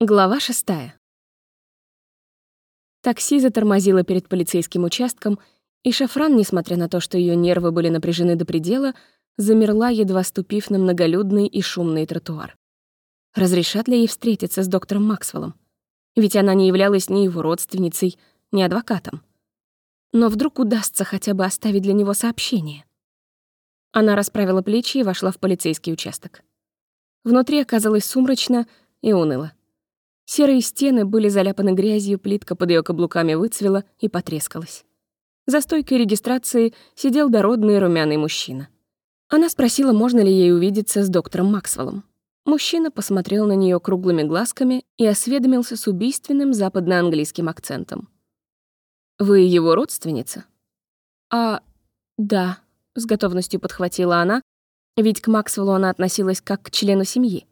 Глава шестая. Такси затормозило перед полицейским участком, и Шафран, несмотря на то, что ее нервы были напряжены до предела, замерла, едва ступив на многолюдный и шумный тротуар. Разрешат ли ей встретиться с доктором Максвеллом? Ведь она не являлась ни его родственницей, ни адвокатом. Но вдруг удастся хотя бы оставить для него сообщение. Она расправила плечи и вошла в полицейский участок. Внутри оказалось сумрачно и уныло. Серые стены были заляпаны грязью, плитка под ее каблуками выцвела и потрескалась. За стойкой регистрации сидел дородный румяный мужчина. Она спросила, можно ли ей увидеться с доктором Максвеллом. Мужчина посмотрел на нее круглыми глазками и осведомился с убийственным западноанглийским акцентом. «Вы его родственница?» «А, да», — с готовностью подхватила она, ведь к Максвеллу она относилась как к члену семьи.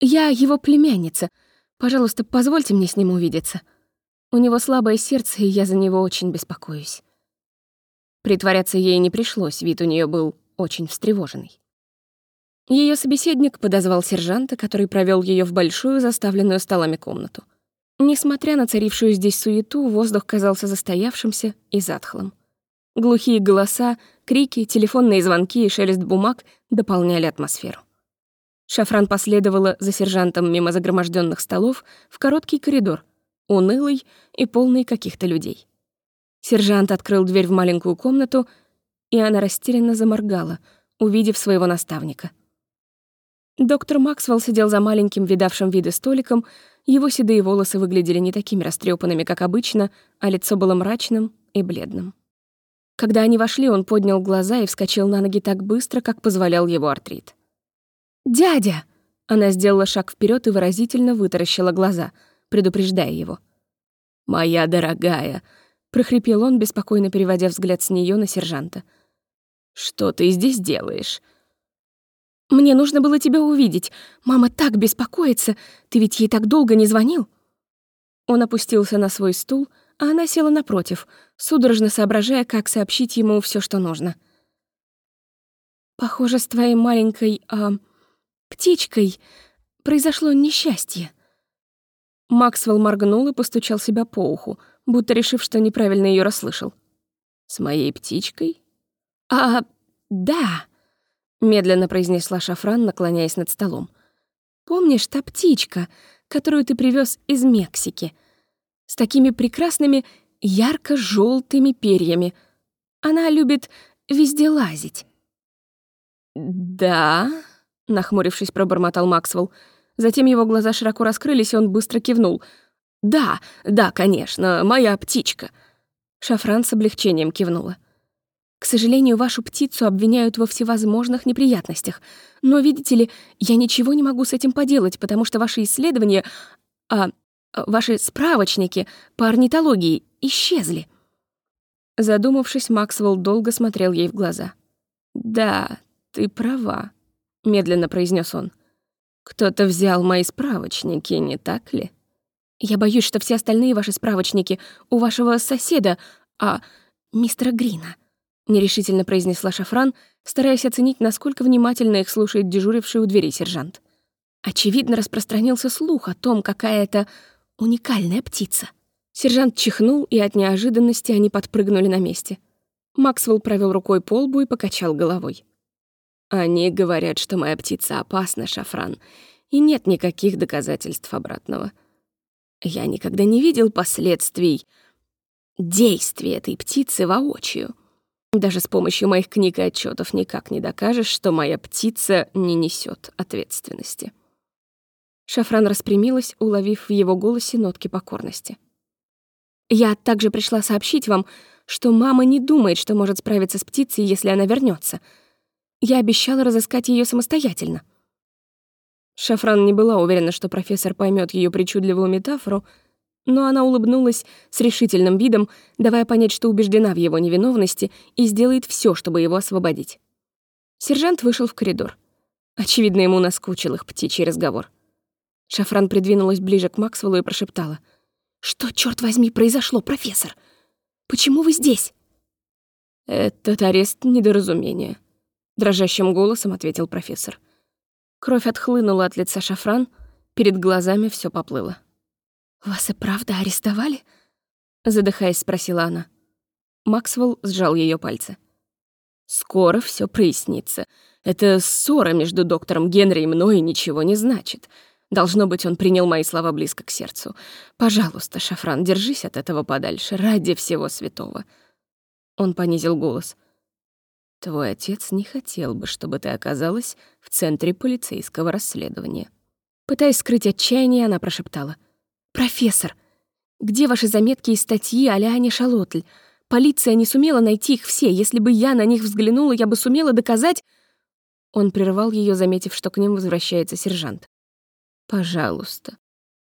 «Я его племянница», Пожалуйста, позвольте мне с ним увидеться. У него слабое сердце, и я за него очень беспокоюсь». Притворяться ей не пришлось, вид у нее был очень встревоженный. Ее собеседник подозвал сержанта, который провел ее в большую, заставленную столами комнату. Несмотря на царившую здесь суету, воздух казался застоявшимся и затхлым. Глухие голоса, крики, телефонные звонки и шелест бумаг дополняли атмосферу. Шафран последовала за сержантом мимо загроможденных столов в короткий коридор, унылый и полный каких-то людей. Сержант открыл дверь в маленькую комнату, и она растерянно заморгала, увидев своего наставника. Доктор Максвелл сидел за маленьким видавшим виды столиком, его седые волосы выглядели не такими растрепанными, как обычно, а лицо было мрачным и бледным. Когда они вошли, он поднял глаза и вскочил на ноги так быстро, как позволял его артрит. «Дядя!» Она сделала шаг вперед и выразительно вытаращила глаза, предупреждая его. «Моя дорогая!» — прохрипел он, беспокойно переводя взгляд с нее на сержанта. «Что ты здесь делаешь?» «Мне нужно было тебя увидеть. Мама так беспокоится. Ты ведь ей так долго не звонил?» Он опустился на свой стул, а она села напротив, судорожно соображая, как сообщить ему все, что нужно. «Похоже, с твоей маленькой... А птичкой произошло несчастье». Максвелл моргнул и постучал себя по уху, будто решив, что неправильно ее расслышал. «С моей птичкой?» «А, да», — медленно произнесла Шафран, наклоняясь над столом. «Помнишь, та птичка, которую ты привез из Мексики, с такими прекрасными ярко желтыми перьями? Она любит везде лазить». «Да», нахмурившись, пробормотал Максвелл. Затем его глаза широко раскрылись, и он быстро кивнул. «Да, да, конечно, моя птичка». Шафран с облегчением кивнула. «К сожалению, вашу птицу обвиняют во всевозможных неприятностях. Но, видите ли, я ничего не могу с этим поделать, потому что ваши исследования, а, ваши справочники по орнитологии исчезли». Задумавшись, Максвелл долго смотрел ей в глаза. «Да, ты права», — медленно произнес он. «Кто-то взял мои справочники, не так ли?» «Я боюсь, что все остальные ваши справочники у вашего соседа, а мистера Грина», — нерешительно произнесла Шафран, стараясь оценить, насколько внимательно их слушает дежуривший у двери сержант. Очевидно, распространился слух о том, какая это уникальная птица. Сержант чихнул, и от неожиданности они подпрыгнули на месте. Максвелл провел рукой по лбу и покачал головой. Они говорят, что моя птица опасна, Шафран, и нет никаких доказательств обратного. Я никогда не видел последствий действий этой птицы воочию. Даже с помощью моих книг и отчетов никак не докажешь, что моя птица не несет ответственности. Шафран распрямилась, уловив в его голосе нотки покорности. «Я также пришла сообщить вам, что мама не думает, что может справиться с птицей, если она вернется. Я обещала разыскать ее самостоятельно. Шафран не была уверена, что профессор поймет ее причудливую метафору, но она улыбнулась с решительным видом, давая понять, что убеждена в его невиновности и сделает все, чтобы его освободить. Сержант вышел в коридор. Очевидно, ему наскучил их птичий разговор. Шафран придвинулась ближе к Максвеллу и прошептала. «Что, черт возьми, произошло, профессор? Почему вы здесь?» «Этот арест — недоразумение», — дрожащим голосом ответил профессор. Кровь отхлынула от лица Шафран, Перед глазами все поплыло. «Вас и правда арестовали?» Задыхаясь, спросила она. Максвелл сжал ее пальцы. «Скоро все прояснится. Это ссора между доктором Генри и мной ничего не значит. Должно быть, он принял мои слова близко к сердцу. Пожалуйста, Шафран, держись от этого подальше, ради всего святого». Он понизил голос. «Твой отец не хотел бы, чтобы ты оказалась в центре полицейского расследования». Пытаясь скрыть отчаяние, она прошептала. «Профессор, где ваши заметки и статьи о Лиане Шалотль? Полиция не сумела найти их все. Если бы я на них взглянула, я бы сумела доказать...» Он прервал ее, заметив, что к ним возвращается сержант. «Пожалуйста,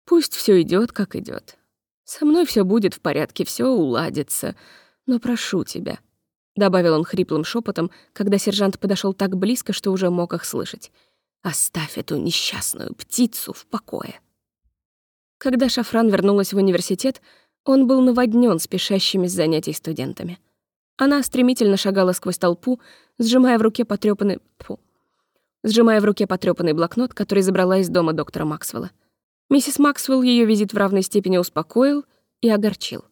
пусть все идет, как идет. Со мной все будет в порядке, все уладится. Но прошу тебя», — добавил он хриплым шепотом, когда сержант подошел так близко, что уже мог их слышать. «Оставь эту несчастную птицу в покое». Когда Шафран вернулась в университет, он был наводнен спешащими с занятий студентами. Она стремительно шагала сквозь толпу, сжимая в руке потрёпанный... Фу. Сжимая в руке потрёпанный блокнот, который забрала из дома доктора Максвелла. Миссис Максвелл ее визит в равной степени успокоил и огорчил.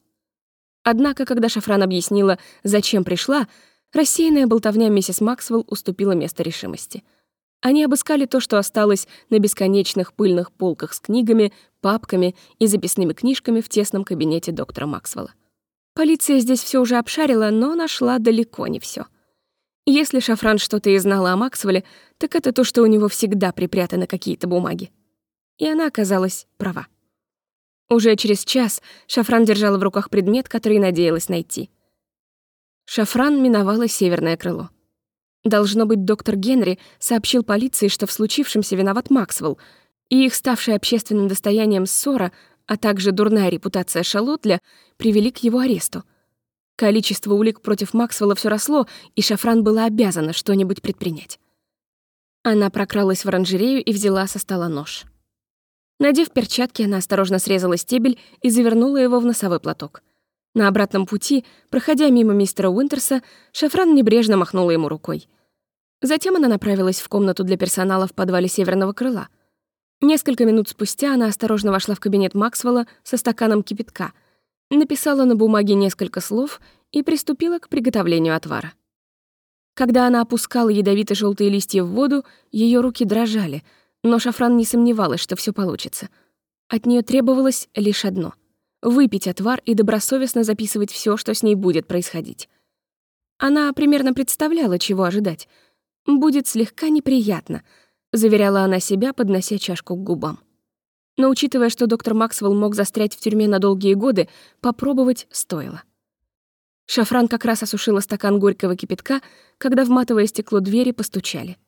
Однако, когда Шафран объяснила, зачем пришла, рассеянная болтовня миссис Максвелл уступила место решимости — они обыскали то, что осталось на бесконечных пыльных полках с книгами, папками и записными книжками в тесном кабинете доктора Максвелла. Полиция здесь все уже обшарила, но нашла далеко не все. Если Шафран что-то и знала о Максвелле, так это то, что у него всегда припрятаны какие-то бумаги. И она оказалась права. Уже через час Шафран держала в руках предмет, который надеялась найти. Шафран миновала северное крыло. Должно быть, доктор Генри сообщил полиции, что в случившемся виноват Максвелл, и их ставшая общественным достоянием ссора, а также дурная репутация Шалотля привели к его аресту. Количество улик против Максвелла все росло, и Шафран была обязана что-нибудь предпринять. Она прокралась в оранжерею и взяла со стола нож. Надев перчатки, она осторожно срезала стебель и завернула его в носовой платок. На обратном пути, проходя мимо мистера Уинтерса, Шафран небрежно махнула ему рукой. Затем она направилась в комнату для персонала в подвале северного крыла. Несколько минут спустя она осторожно вошла в кабинет Максвелла со стаканом кипятка, написала на бумаге несколько слов и приступила к приготовлению отвара. Когда она опускала ядовито желтые листья в воду, ее руки дрожали, но Шафран не сомневалась, что все получится. От нее требовалось лишь одно — выпить отвар и добросовестно записывать все, что с ней будет происходить. Она примерно представляла, чего ожидать — «Будет слегка неприятно», — заверяла она себя, поднося чашку к губам. Но учитывая, что доктор Максвелл мог застрять в тюрьме на долгие годы, попробовать стоило. Шафран как раз осушила стакан горького кипятка, когда в матовое стекло двери постучали.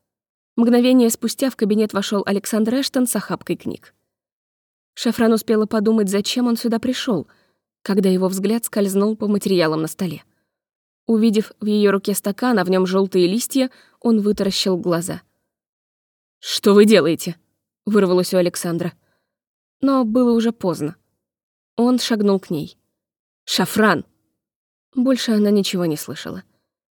Мгновение спустя в кабинет вошел Александр Эштон с охапкой книг. Шафран успела подумать, зачем он сюда пришел, когда его взгляд скользнул по материалам на столе. Увидев в ее руке стакан, а в нем желтые листья, он вытаращил глаза. «Что вы делаете?» — вырвалось у Александра. Но было уже поздно. Он шагнул к ней. «Шафран!» Больше она ничего не слышала.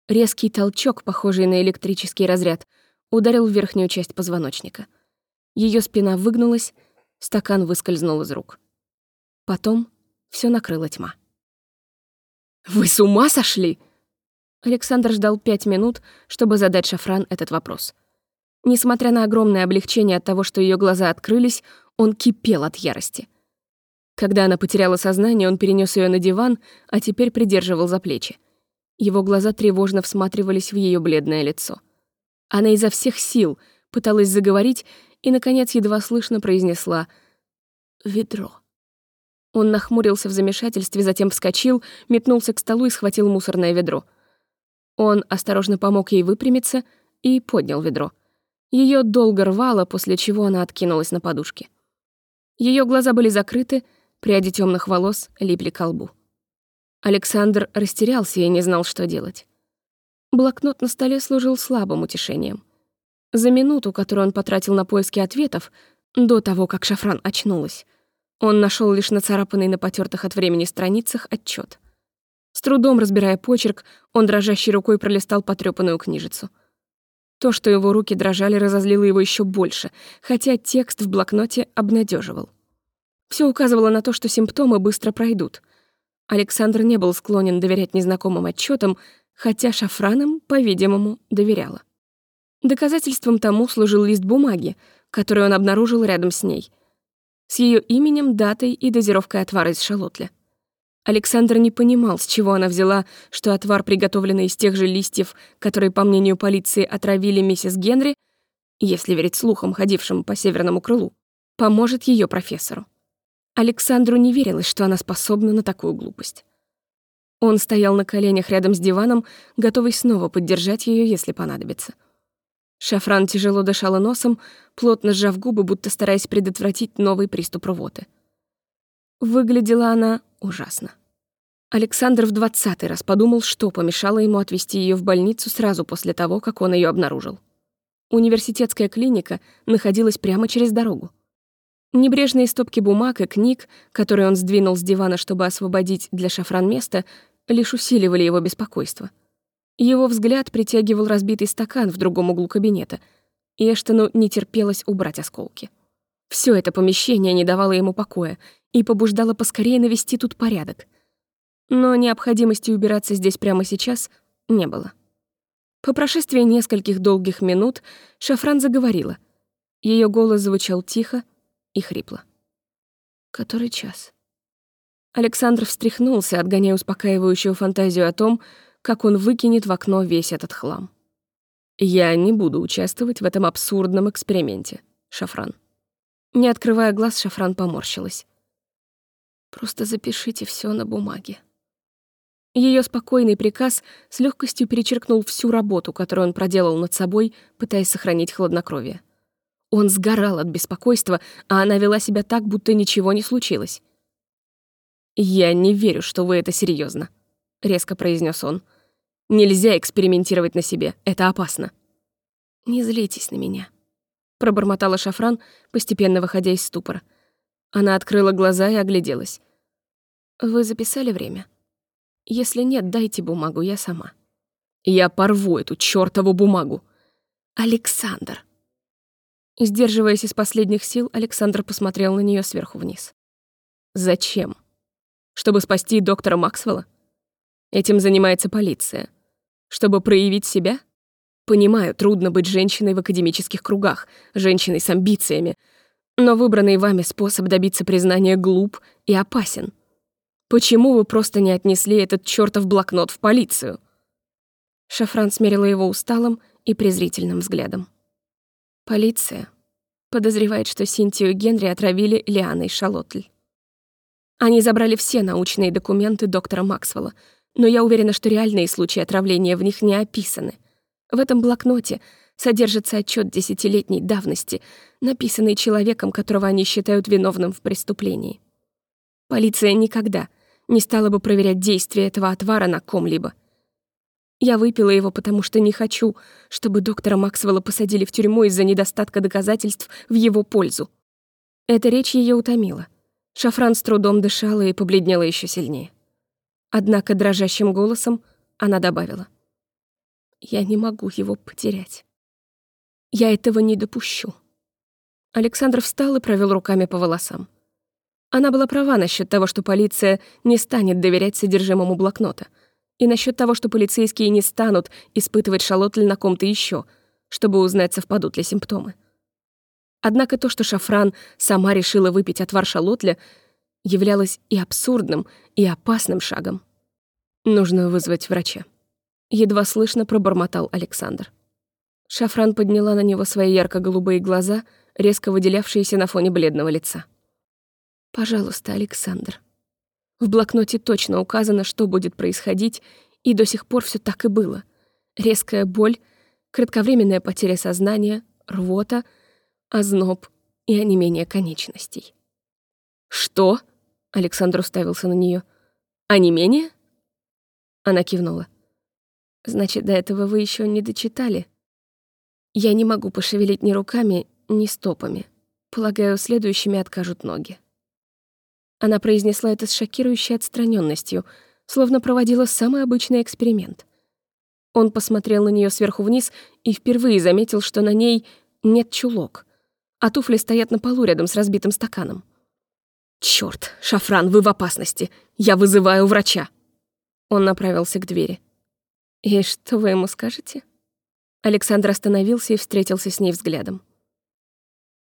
Резкий толчок, похожий на электрический разряд, ударил в верхнюю часть позвоночника. Ее спина выгнулась, стакан выскользнул из рук. Потом все накрыла тьма. «Вы с ума сошли?» Александр ждал пять минут, чтобы задать Шафран этот вопрос. Несмотря на огромное облегчение от того, что ее глаза открылись, он кипел от ярости. Когда она потеряла сознание, он перенес ее на диван, а теперь придерживал за плечи. Его глаза тревожно всматривались в ее бледное лицо. Она изо всех сил пыталась заговорить и, наконец, едва слышно произнесла «Ведро». Он нахмурился в замешательстве, затем вскочил, метнулся к столу и схватил мусорное ведро — он осторожно помог ей выпрямиться и поднял ведро. Ее долго рвало, после чего она откинулась на подушке. Ее глаза были закрыты, пряди темных волос липли к лбу. Александр растерялся и не знал, что делать. Блокнот на столе служил слабым утешением. За минуту, которую он потратил на поиски ответов, до того, как Шафран очнулась, он нашел лишь нацарапанный на потертых от времени страницах отчет. С трудом разбирая почерк, он дрожащей рукой пролистал потрёпанную книжицу. То, что его руки дрожали, разозлило его еще больше, хотя текст в блокноте обнадеживал. Все указывало на то, что симптомы быстро пройдут. Александр не был склонен доверять незнакомым отчетам, хотя шафранам, по-видимому, доверяла. Доказательством тому служил лист бумаги, который он обнаружил рядом с ней, с ее именем, датой и дозировкой отвара из шалотля. Александр не понимал, с чего она взяла, что отвар, приготовленный из тех же листьев, которые, по мнению полиции, отравили миссис Генри, если верить слухам, ходившим по северному крылу, поможет ее профессору. Александру не верилось, что она способна на такую глупость. Он стоял на коленях рядом с диваном, готовый снова поддержать ее, если понадобится. Шафран тяжело дышала носом, плотно сжав губы, будто стараясь предотвратить новый приступ рвоты. Выглядела она ужасно. Александр в двадцатый раз подумал, что помешало ему отвезти ее в больницу сразу после того, как он ее обнаружил. Университетская клиника находилась прямо через дорогу. Небрежные стопки бумаг и книг, которые он сдвинул с дивана, чтобы освободить для шафран место, лишь усиливали его беспокойство. Его взгляд притягивал разбитый стакан в другом углу кабинета, и Эштону не терпелось убрать осколки. Все это помещение не давало ему покоя и побуждало поскорее навести тут порядок. Но необходимости убираться здесь прямо сейчас не было. По прошествии нескольких долгих минут Шафран заговорила. Ее голос звучал тихо, и хрипло. «Который час?» Александр встряхнулся, отгоняя успокаивающую фантазию о том, как он выкинет в окно весь этот хлам. «Я не буду участвовать в этом абсурдном эксперименте, Шафран». Не открывая глаз, Шафран поморщилась. «Просто запишите все на бумаге». Ее спокойный приказ с легкостью перечеркнул всю работу, которую он проделал над собой, пытаясь сохранить хладнокровие. Он сгорал от беспокойства, а она вела себя так, будто ничего не случилось. «Я не верю, что вы это серьезно, резко произнес он. «Нельзя экспериментировать на себе, это опасно». «Не злитесь на меня», — пробормотала Шафран, постепенно выходя из ступора. Она открыла глаза и огляделась. «Вы записали время? Если нет, дайте бумагу, я сама». «Я порву эту чёртову бумагу». «Александр», Сдерживаясь из последних сил, Александр посмотрел на нее сверху вниз. «Зачем? Чтобы спасти доктора Максвелла? Этим занимается полиция. Чтобы проявить себя? Понимаю, трудно быть женщиной в академических кругах, женщиной с амбициями, но выбранный вами способ добиться признания глуп и опасен. Почему вы просто не отнесли этот чёртов блокнот в полицию?» Шафран смерила его усталым и презрительным взглядом. Полиция подозревает, что Синтию Генри отравили Лианой Шалотль. Они забрали все научные документы доктора Максвелла, но я уверена, что реальные случаи отравления в них не описаны. В этом блокноте содержится отчет десятилетней давности, написанный человеком, которого они считают виновным в преступлении. Полиция никогда не стала бы проверять действие этого отвара на ком-либо — я выпила его, потому что не хочу, чтобы доктора Максвелла посадили в тюрьму из-за недостатка доказательств в его пользу. Эта речь ее утомила. Шафран с трудом дышала и побледнела еще сильнее. Однако дрожащим голосом она добавила. «Я не могу его потерять. Я этого не допущу». Александр встал и провел руками по волосам. Она была права насчет того, что полиция не станет доверять содержимому блокнота — и насчет того, что полицейские не станут испытывать шалотль на ком-то еще, чтобы узнать, совпадут ли симптомы. Однако то, что Шафран сама решила выпить отвар шалотля, являлось и абсурдным, и опасным шагом. «Нужно вызвать врача», — едва слышно пробормотал Александр. Шафран подняла на него свои ярко-голубые глаза, резко выделявшиеся на фоне бледного лица. «Пожалуйста, Александр», в блокноте точно указано, что будет происходить, и до сих пор все так и было. Резкая боль, кратковременная потеря сознания, рвота, озноб и онемение конечностей. «Что?» — Александр уставился на нее. «Онемение?» Она кивнула. «Значит, до этого вы еще не дочитали?» «Я не могу пошевелить ни руками, ни стопами. Полагаю, следующими откажут ноги». Она произнесла это с шокирующей отстраненностью, словно проводила самый обычный эксперимент. Он посмотрел на нее сверху вниз и впервые заметил, что на ней нет чулок, а туфли стоят на полу рядом с разбитым стаканом. Черт, Шафран, вы в опасности! Я вызываю врача!» Он направился к двери. «И что вы ему скажете?» Александр остановился и встретился с ней взглядом.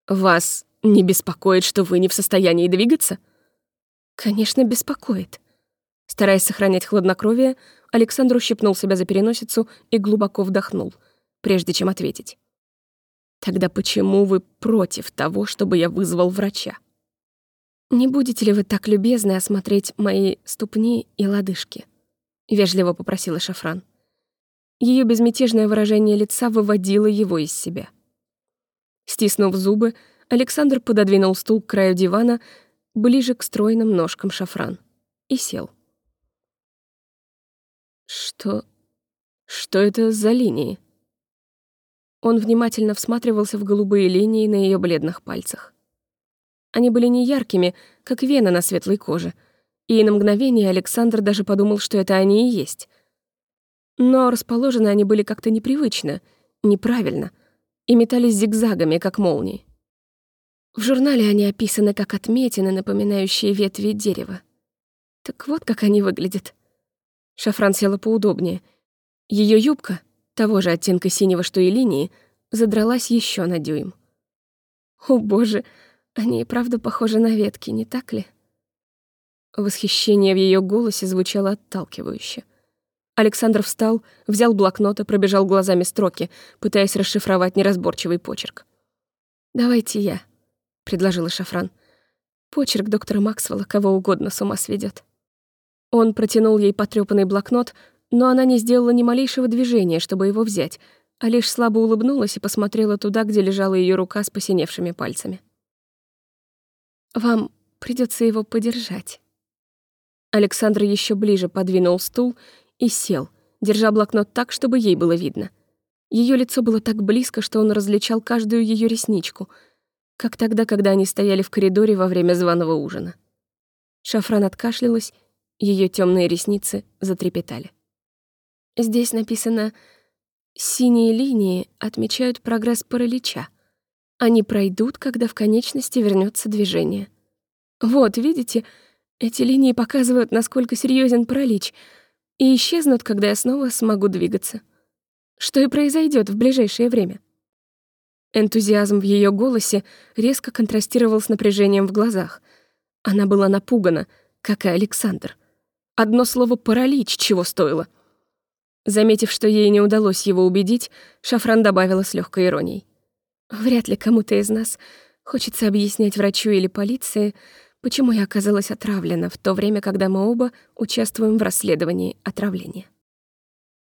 «Вас не беспокоит, что вы не в состоянии двигаться?» «Конечно, беспокоит». Стараясь сохранять хладнокровие, Александр ущипнул себя за переносицу и глубоко вдохнул, прежде чем ответить. «Тогда почему вы против того, чтобы я вызвал врача?» «Не будете ли вы так любезны осмотреть мои ступни и лодыжки?» — вежливо попросила Шафран. Ее безмятежное выражение лица выводило его из себя. Стиснув зубы, Александр пододвинул стул к краю дивана ближе к стройным ножкам Шафран и сел. «Что... что это за линии?» Он внимательно всматривался в голубые линии на ее бледных пальцах. Они были не яркими, как вены на светлой коже, и на мгновение Александр даже подумал, что это они и есть. Но расположены они были как-то непривычно, неправильно, и метались зигзагами, как молнии. В журнале они описаны как отметины, напоминающие ветви дерева. Так вот, как они выглядят. Шафран села поудобнее. Ее юбка, того же оттенка синего, что и линии, задралась еще на дюйм. О боже, они и правда похожи на ветки, не так ли? Восхищение в ее голосе звучало отталкивающе. Александр встал, взял блокнот и пробежал глазами строки, пытаясь расшифровать неразборчивый почерк. «Давайте я», — предложила Шафран. «Почерк доктора Максвелла кого угодно с ума сведет. Он протянул ей потрёпанный блокнот, но она не сделала ни малейшего движения, чтобы его взять, а лишь слабо улыбнулась и посмотрела туда, где лежала ее рука с посиневшими пальцами. «Вам придется его подержать». Александр еще ближе подвинул стул и сел, держа блокнот так, чтобы ей было видно. Ее лицо было так близко, что он различал каждую ее ресничку, как тогда, когда они стояли в коридоре во время званого ужина. Шафран откашлялась ее темные ресницы затрепетали. Здесь написано «Синие линии отмечают прогресс паралича. Они пройдут, когда в конечности вернется движение». Вот, видите, эти линии показывают, насколько серьезен паралич, и исчезнут, когда я снова смогу двигаться. Что и произойдет в ближайшее время. Энтузиазм в ее голосе резко контрастировал с напряжением в глазах. Она была напугана, как и Александр — Одно слово «паралич» чего стоило. Заметив, что ей не удалось его убедить, Шафран добавила с легкой иронией. «Вряд ли кому-то из нас хочется объяснять врачу или полиции, почему я оказалась отравлена в то время, когда мы оба участвуем в расследовании отравления».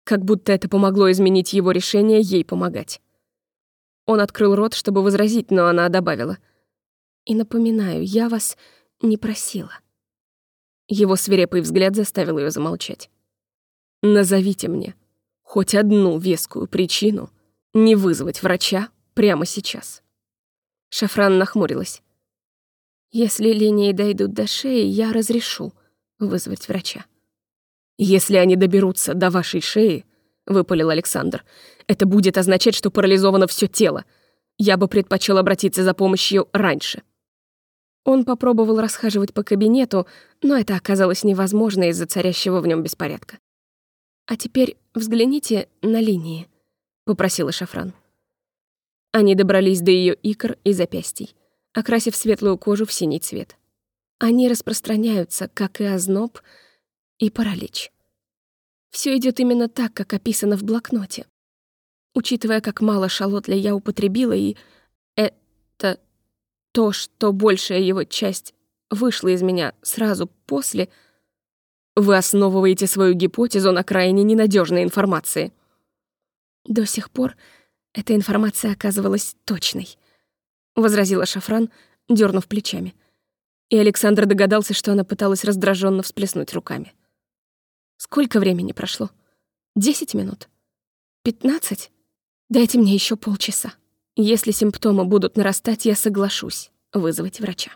Как будто это помогло изменить его решение ей помогать. Он открыл рот, чтобы возразить, но она добавила. «И напоминаю, я вас не просила». Его свирепый взгляд заставил ее замолчать. «Назовите мне хоть одну вескую причину не вызвать врача прямо сейчас». Шафран нахмурилась. «Если линии дойдут до шеи, я разрешу вызвать врача». «Если они доберутся до вашей шеи», — выпалил Александр, «это будет означать, что парализовано все тело. Я бы предпочел обратиться за помощью раньше». Он попробовал расхаживать по кабинету, но это оказалось невозможно из-за царящего в нем беспорядка. «А теперь взгляните на линии», — попросила Шафран. Они добрались до ее икр и запястий, окрасив светлую кожу в синий цвет. Они распространяются, как и озноб, и паралич. Все идет именно так, как описано в блокноте. Учитывая, как мало шалотля я употребила, и это то, что большая его часть вышла из меня сразу после, вы основываете свою гипотезу на крайне ненадежной информации. До сих пор эта информация оказывалась точной, возразила Шафран, дернув плечами. И Александр догадался, что она пыталась раздраженно всплеснуть руками. Сколько времени прошло? Десять минут? Пятнадцать? Дайте мне еще полчаса. Если симптомы будут нарастать, я соглашусь вызвать врача.